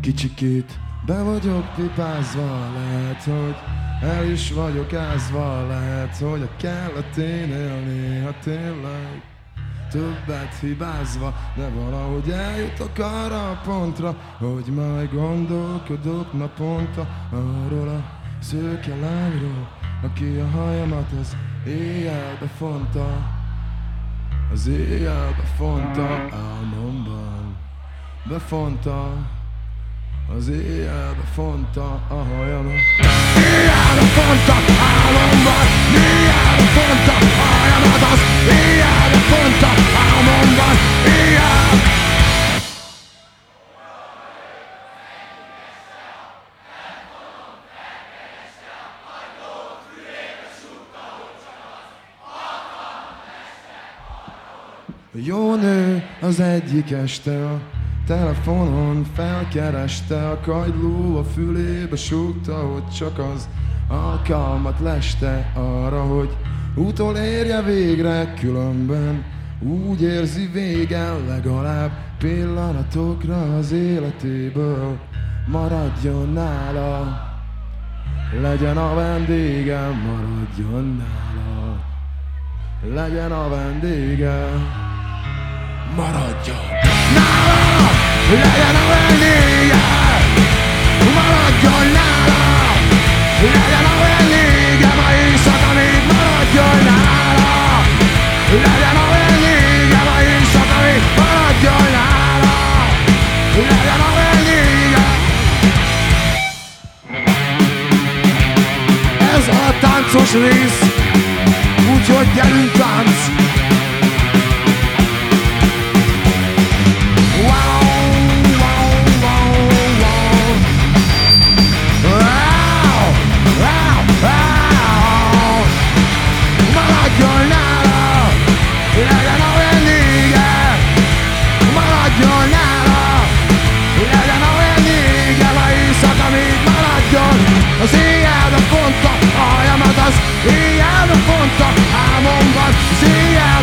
Kicsikét be vagyok pipázva, lehet, hogy el is vagyok ázva, lehet, hogy a kelleténél néha tényleg többet hibázva, de valahogy eljutok arra a pontra, hogy majd gondolkodok naponta arról a szőke lányról, aki a hajamat az éjjelbe fonta, az éjjelbe fonta álmomban, befonta, az éjjelbe fonta a hajamat. Éjjelbe fonta álmomban, éjjelbe fonta a hajamat, az éjjelbe fonta álmomban, éjjel. Jó nő az egyik este a telefonon felkereste a kagyló a fülébe súgta, hogy csak az alkalmat leste arra, hogy utolérje végre különben úgy érzi végen legalább pillanatokra az életéből maradjon nála. Legyen a vendégem, maradjon nála. Legyen a vendégem, maradjon legyen a vendége, maradjon nála, legyen a vendége, ma éjszaka még maradjon nála, legyen a vendége, ma éjszaka még maradjon nála, legyen a vendége. Ez a táncos rész, úgyhogy gyerünk tánc, fonta, hajamat az éjjel fonta, álmomban széjjel.